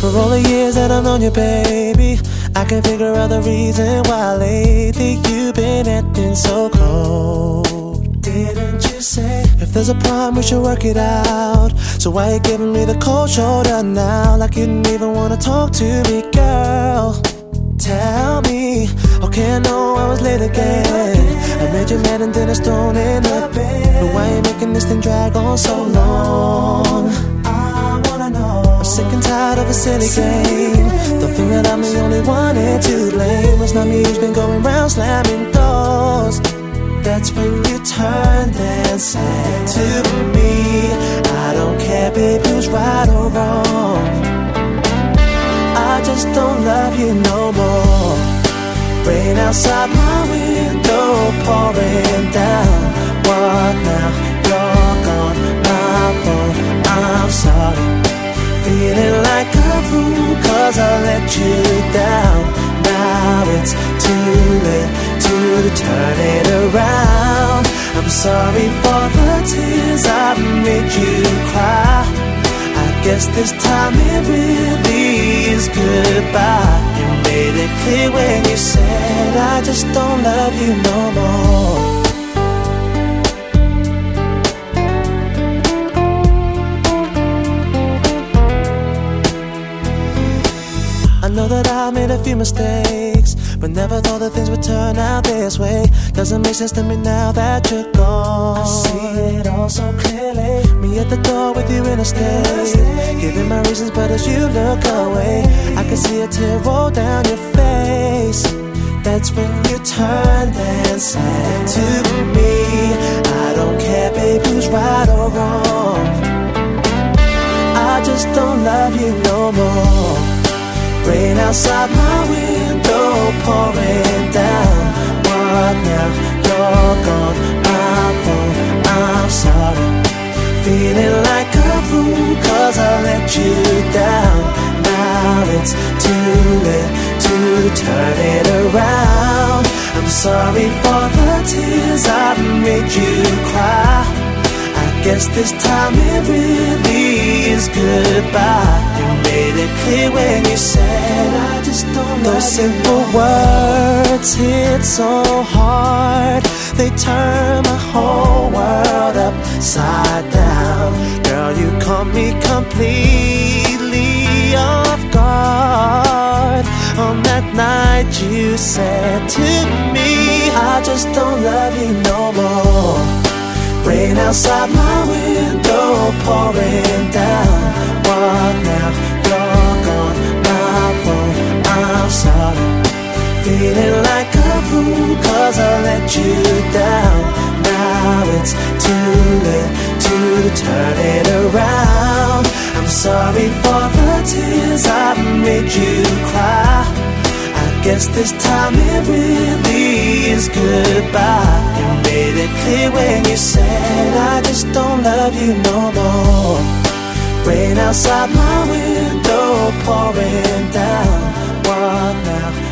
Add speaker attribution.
Speaker 1: that I've known you, baby, I can figure out the reason why lately you've been acting so cold. Didn't you say if there's a problem we should work it out? So why you giving me the cold shoulder now, like you didn't even wanna talk to me, girl? Tell me, okay, I know I was late again. I made you mad and then I stone in the bed. But why you making this thing drag on so long? Tired of a silly game. Think that I'm the only one here to blame. It's not me who's been going round slamming doors. That's when you turned and said to me, I don't care, babe, who's right or wrong. I just don't love you no more. Rain outside my cause I let you down. Now it's too late to turn it around. I'm sorry for the tears I've made you cry. I guess this time it really is goodbye. You made it clear when you said I just don't love you no more. I know that I made a few mistakes, but never thought that things would turn out this way. Doesn't make sense to me now that you're gone. I see it all so clearly. Me at the door with you in a state, giving my reasons, but as you look away, I can see a tear roll down your face. That's when you turned and said to outside my window, pouring down. What now? You're gone, fault. I'm sorry. Feeling like a fool, cause I let you down. Now it's too late to turn it around. I'm sorry for the tears I've made you cry. I guess this time it really is goodbye. It clear when you said I just don't Those simple words hit so hard. They turn my whole world upside down. Girl, you caught me completely off guard. On that night you said to me, I just don't love you no more. Rain outside my window, pouring down. What now? You down. Now it's too late to turn it around. I'm sorry for the tears I've made you cry. I guess this time it really is goodbye. You made it clear when you said I just don't love you no more. Rain outside my window, pouring down. What now?